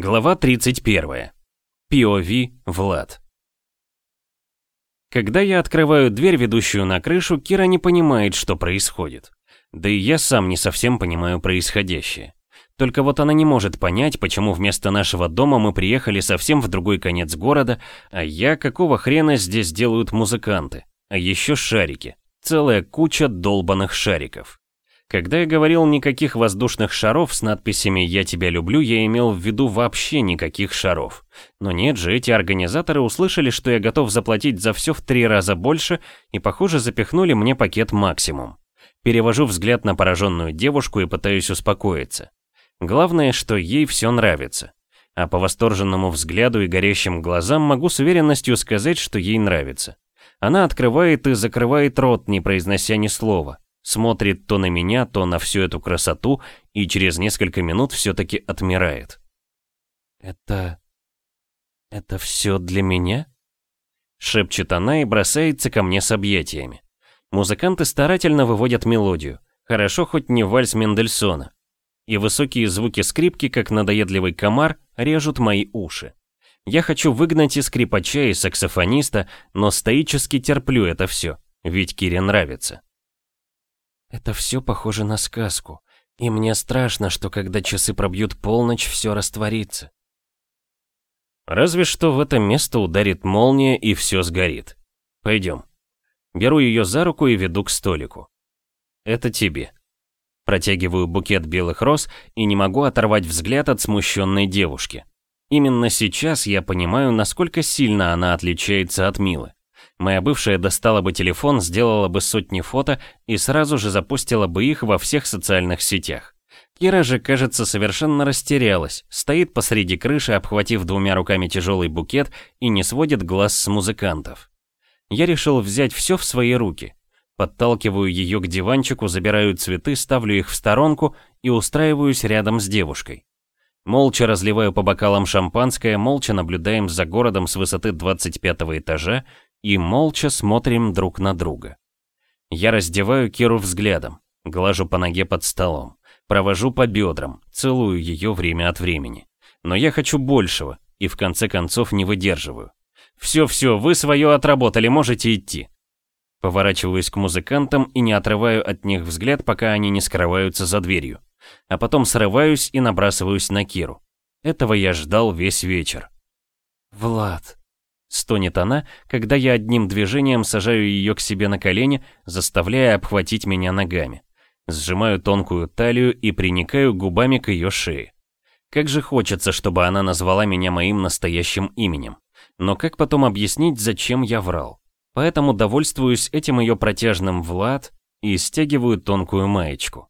Глава 31. POV Влад. Когда я открываю дверь, ведущую на крышу, Кира не понимает, что происходит. Да и я сам не совсем понимаю происходящее. Только вот она не может понять, почему вместо нашего дома мы приехали совсем в другой конец города, а я какого хрена здесь делают музыканты. А еще шарики. Целая куча долбанных шариков. Когда я говорил никаких воздушных шаров с надписями «Я тебя люблю», я имел в виду вообще никаких шаров. Но нет же, эти организаторы услышали, что я готов заплатить за все в три раза больше и, похоже, запихнули мне пакет максимум. Перевожу взгляд на пораженную девушку и пытаюсь успокоиться. Главное, что ей все нравится. А по восторженному взгляду и горящим глазам могу с уверенностью сказать, что ей нравится. Она открывает и закрывает рот, не произнося ни слова смотрит то на меня, то на всю эту красоту и через несколько минут все-таки отмирает. «Это... это все для меня?» Шепчет она и бросается ко мне с объятиями. Музыканты старательно выводят мелодию. Хорошо хоть не вальс Мендельсона. И высокие звуки скрипки, как надоедливый комар, режут мои уши. Я хочу выгнать и скрипача, и саксофониста, но стоически терплю это все, ведь Кире нравится. Это все похоже на сказку. И мне страшно, что когда часы пробьют полночь, все растворится. Разве что в это место ударит молния и все сгорит. Пойдем. Беру ее за руку и веду к столику. Это тебе. Протягиваю букет белых роз и не могу оторвать взгляд от смущенной девушки. Именно сейчас я понимаю, насколько сильно она отличается от Милы. Моя бывшая достала бы телефон, сделала бы сотни фото и сразу же запустила бы их во всех социальных сетях. Кира же, кажется, совершенно растерялась, стоит посреди крыши, обхватив двумя руками тяжелый букет и не сводит глаз с музыкантов. Я решил взять все в свои руки. Подталкиваю ее к диванчику, забираю цветы, ставлю их в сторонку и устраиваюсь рядом с девушкой. Молча разливаю по бокалам шампанское, молча наблюдаем за городом с высоты 25 этажа и молча смотрим друг на друга. Я раздеваю Киру взглядом, глажу по ноге под столом, провожу по бедрам, целую ее время от времени. Но я хочу большего и в конце концов не выдерживаю. «Все-все, вы свое отработали, можете идти». Поворачиваюсь к музыкантам и не отрываю от них взгляд, пока они не скрываются за дверью. А потом срываюсь и набрасываюсь на Киру. Этого я ждал весь вечер. «Влад», Стонет она, когда я одним движением сажаю ее к себе на колени, заставляя обхватить меня ногами. Сжимаю тонкую талию и приникаю губами к ее шее. Как же хочется, чтобы она назвала меня моим настоящим именем. Но как потом объяснить, зачем я врал? Поэтому довольствуюсь этим ее протяжным Влад и стягиваю тонкую маечку.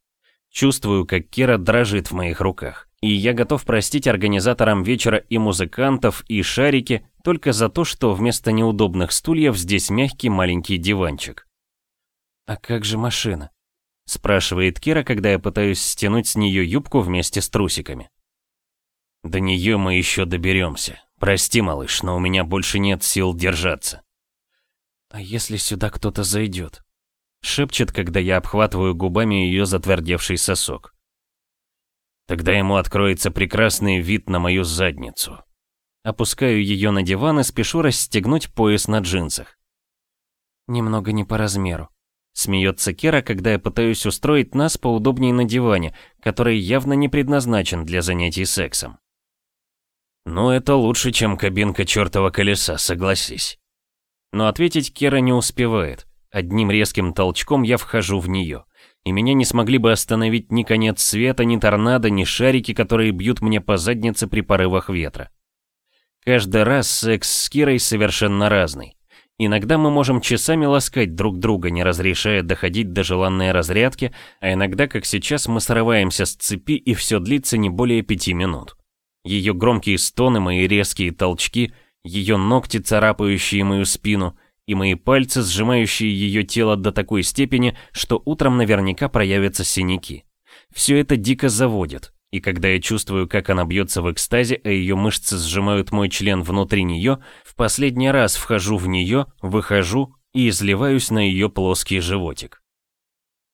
Чувствую, как Кира дрожит в моих руках. И я готов простить организаторам вечера и музыкантов, и шарики, только за то, что вместо неудобных стульев здесь мягкий маленький диванчик. «А как же машина?» — спрашивает Кира, когда я пытаюсь стянуть с нее юбку вместе с трусиками. «До нее мы еще доберемся. Прости, малыш, но у меня больше нет сил держаться». «А если сюда кто-то зайдет?» — шепчет, когда я обхватываю губами ее затвердевший сосок. «Тогда ему откроется прекрасный вид на мою задницу», Опускаю ее на диван и спешу расстегнуть пояс на джинсах. Немного не по размеру. Смеется Кера, когда я пытаюсь устроить нас поудобнее на диване, который явно не предназначен для занятий сексом. Ну, это лучше, чем кабинка чертова колеса, согласись. Но ответить Кера не успевает. Одним резким толчком я вхожу в нее. И меня не смогли бы остановить ни конец света, ни торнадо, ни шарики, которые бьют мне по заднице при порывах ветра. Каждый раз секс с Кирой совершенно разный. Иногда мы можем часами ласкать друг друга, не разрешая доходить до желанной разрядки, а иногда, как сейчас, мы срываемся с цепи и все длится не более пяти минут. Ее громкие стоны, мои резкие толчки, ее ногти, царапающие мою спину, и мои пальцы, сжимающие ее тело до такой степени, что утром наверняка проявятся синяки. Все это дико заводит, и когда я чувствую, как она бьется в экстазе, а ее мышцы сжимают мой член внутри нее, в последний раз вхожу в нее, выхожу и изливаюсь на ее плоский животик.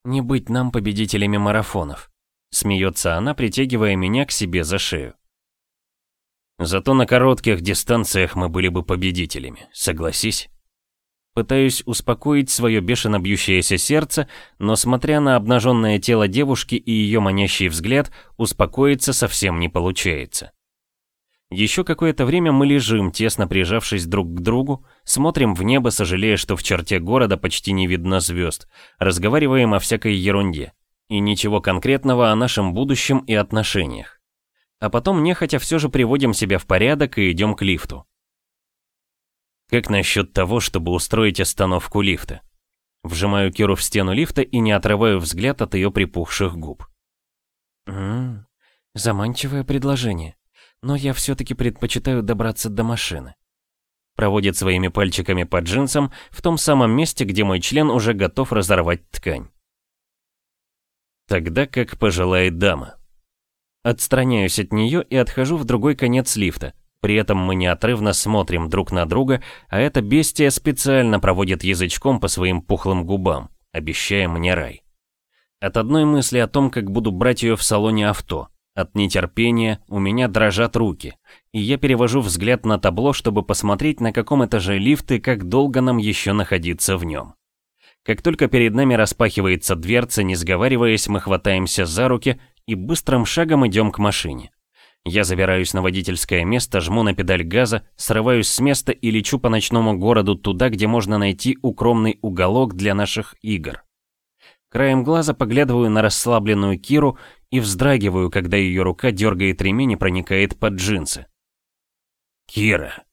«Не быть нам победителями марафонов», — смеется она, притягивая меня к себе за шею. Зато на коротких дистанциях мы были бы победителями, согласись? Пытаюсь успокоить свое бешено бьющееся сердце, но смотря на обнаженное тело девушки и ее манящий взгляд, успокоиться совсем не получается. Еще какое-то время мы лежим, тесно прижавшись друг к другу, смотрим в небо, сожалея, что в черте города почти не видно звезд, разговариваем о всякой ерунде. И ничего конкретного о нашем будущем и отношениях. А потом нехотя все же приводим себя в порядок и идем к лифту. Как насчет того, чтобы устроить остановку лифта? Вжимаю Киру в стену лифта и не отрываю взгляд от ее припухших губ. Ммм, заманчивое предложение. Но я все-таки предпочитаю добраться до машины. Проводит своими пальчиками по джинсам в том самом месте, где мой член уже готов разорвать ткань. Тогда как пожелает дама. Отстраняюсь от нее и отхожу в другой конец лифта, при этом мы неотрывно смотрим друг на друга, а эта бестия специально проводит язычком по своим пухлым губам, обещая мне рай. От одной мысли о том, как буду брать ее в салоне авто, от нетерпения у меня дрожат руки, и я перевожу взгляд на табло, чтобы посмотреть, на каком этаже лифт и как долго нам еще находиться в нем. Как только перед нами распахивается дверца, не сговариваясь, мы хватаемся за руки и быстрым шагом идем к машине. Я забираюсь на водительское место, жму на педаль газа, срываюсь с места и лечу по ночному городу туда, где можно найти укромный уголок для наших игр. Краем глаза поглядываю на расслабленную Киру и вздрагиваю, когда ее рука дергает ремень и проникает под джинсы. «Кира!»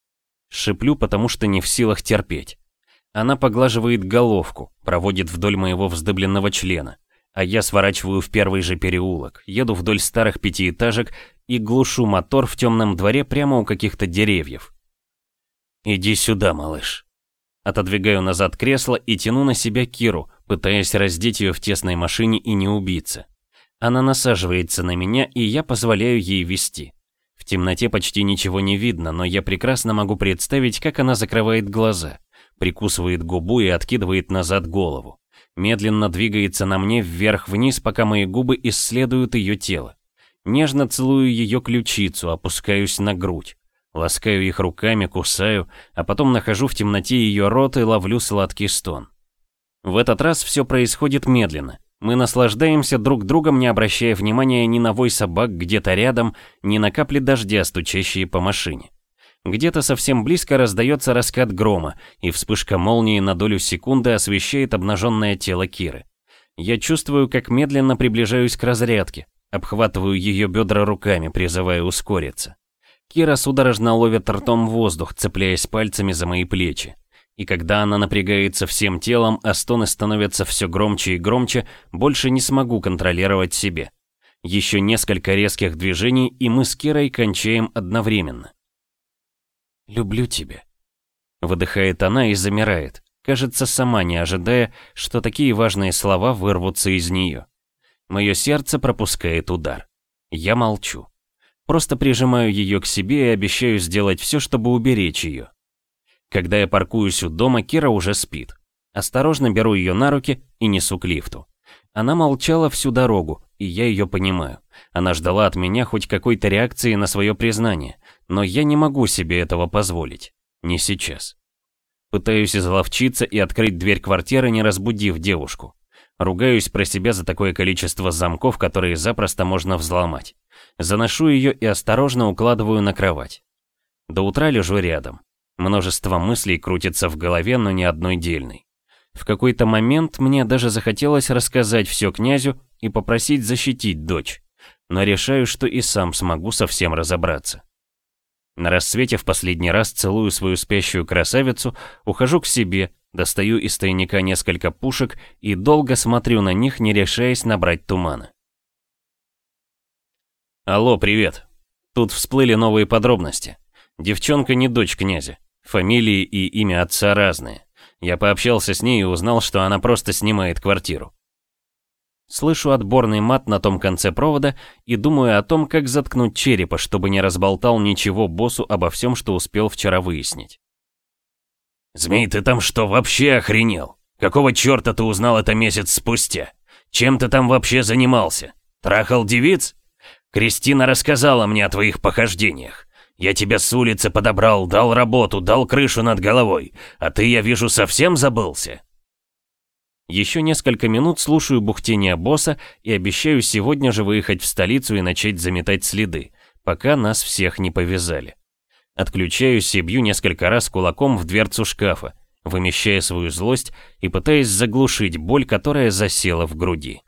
Шиплю, потому что не в силах терпеть. Она поглаживает головку, проводит вдоль моего вздыбленного члена, а я сворачиваю в первый же переулок, еду вдоль старых пятиэтажек и глушу мотор в темном дворе прямо у каких-то деревьев. «Иди сюда, малыш». Отодвигаю назад кресло и тяну на себя Киру, пытаясь раздеть ее в тесной машине и не убиться. Она насаживается на меня, и я позволяю ей вести. В темноте почти ничего не видно, но я прекрасно могу представить, как она закрывает глаза, прикусывает губу и откидывает назад голову. Медленно двигается на мне вверх-вниз, пока мои губы исследуют ее тело. Нежно целую ее ключицу, опускаюсь на грудь. Ласкаю их руками, кусаю, а потом нахожу в темноте ее рот и ловлю сладкий стон. В этот раз все происходит медленно. Мы наслаждаемся друг другом, не обращая внимания ни на вой собак где-то рядом, ни на капли дождя, стучащие по машине. Где-то совсем близко раздается раскат грома, и вспышка молнии на долю секунды освещает обнаженное тело Киры. Я чувствую, как медленно приближаюсь к разрядке, Обхватываю ее бедра руками, призывая ускориться. Кира судорожно ловит ртом воздух, цепляясь пальцами за мои плечи. И когда она напрягается всем телом, а стоны становятся все громче и громче, больше не смогу контролировать себе. Еще несколько резких движений, и мы с Кирой кончаем одновременно. «Люблю тебя», — выдыхает она и замирает, кажется, сама не ожидая, что такие важные слова вырвутся из нее. Мое сердце пропускает удар. Я молчу. Просто прижимаю ее к себе и обещаю сделать все, чтобы уберечь ее. Когда я паркуюсь у дома, Кира уже спит. Осторожно беру ее на руки и несу к лифту. Она молчала всю дорогу, и я ее понимаю. Она ждала от меня хоть какой-то реакции на свое признание, но я не могу себе этого позволить. Не сейчас. Пытаюсь изловчиться и открыть дверь квартиры, не разбудив девушку. Ругаюсь про себя за такое количество замков, которые запросто можно взломать. Заношу ее и осторожно укладываю на кровать. До утра лежу рядом. Множество мыслей крутится в голове, но ни одной дельной. В какой-то момент мне даже захотелось рассказать все князю и попросить защитить дочь. Но решаю, что и сам смогу совсем разобраться. На рассвете в последний раз целую свою спящую красавицу, ухожу к себе, достаю из тайника несколько пушек и долго смотрю на них, не решаясь набрать тумана. Алло, привет. Тут всплыли новые подробности. Девчонка не дочь князя. Фамилии и имя отца разные. Я пообщался с ней и узнал, что она просто снимает квартиру. Слышу отборный мат на том конце провода и думаю о том, как заткнуть черепа, чтобы не разболтал ничего боссу обо всем, что успел вчера выяснить. «Змей, ты там что, вообще охренел? Какого черта ты узнал это месяц спустя? Чем ты там вообще занимался? Трахал девиц? Кристина рассказала мне о твоих похождениях. Я тебя с улицы подобрал, дал работу, дал крышу над головой, а ты, я вижу, совсем забылся». Еще несколько минут слушаю бухтение босса и обещаю сегодня же выехать в столицу и начать заметать следы, пока нас всех не повязали. Отключаюсь и бью несколько раз кулаком в дверцу шкафа, вымещая свою злость и пытаясь заглушить боль, которая засела в груди.